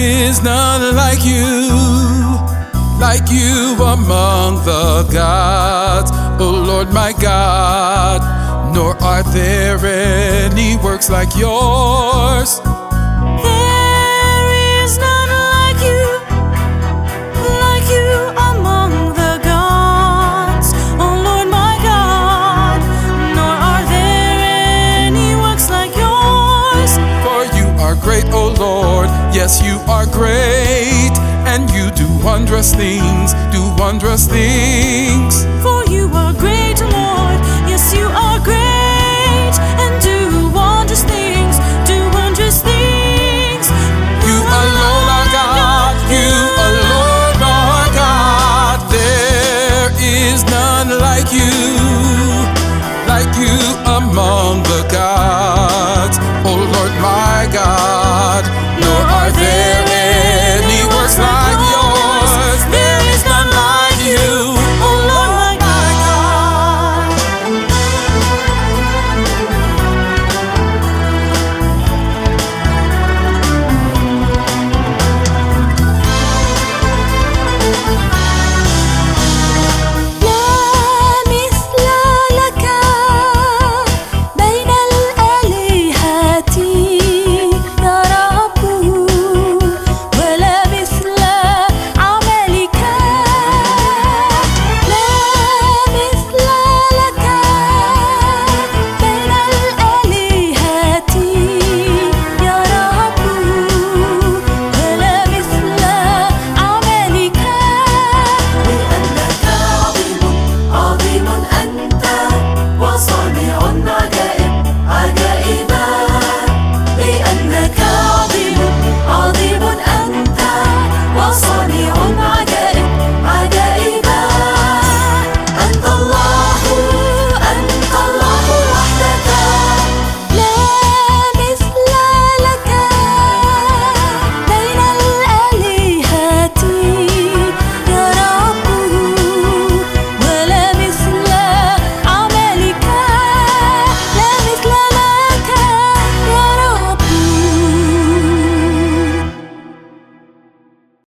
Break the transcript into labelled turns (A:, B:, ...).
A: is none like you, like you among the gods, O Lord my God. Nor are there any works like yours. Yes, you are great. And you do wondrous things, do wondrous things.
B: For you are great, Lord. Yes, you are great, and do wondrous things, do wondrous things.
A: You alone are God, you alone are God. There is none like you.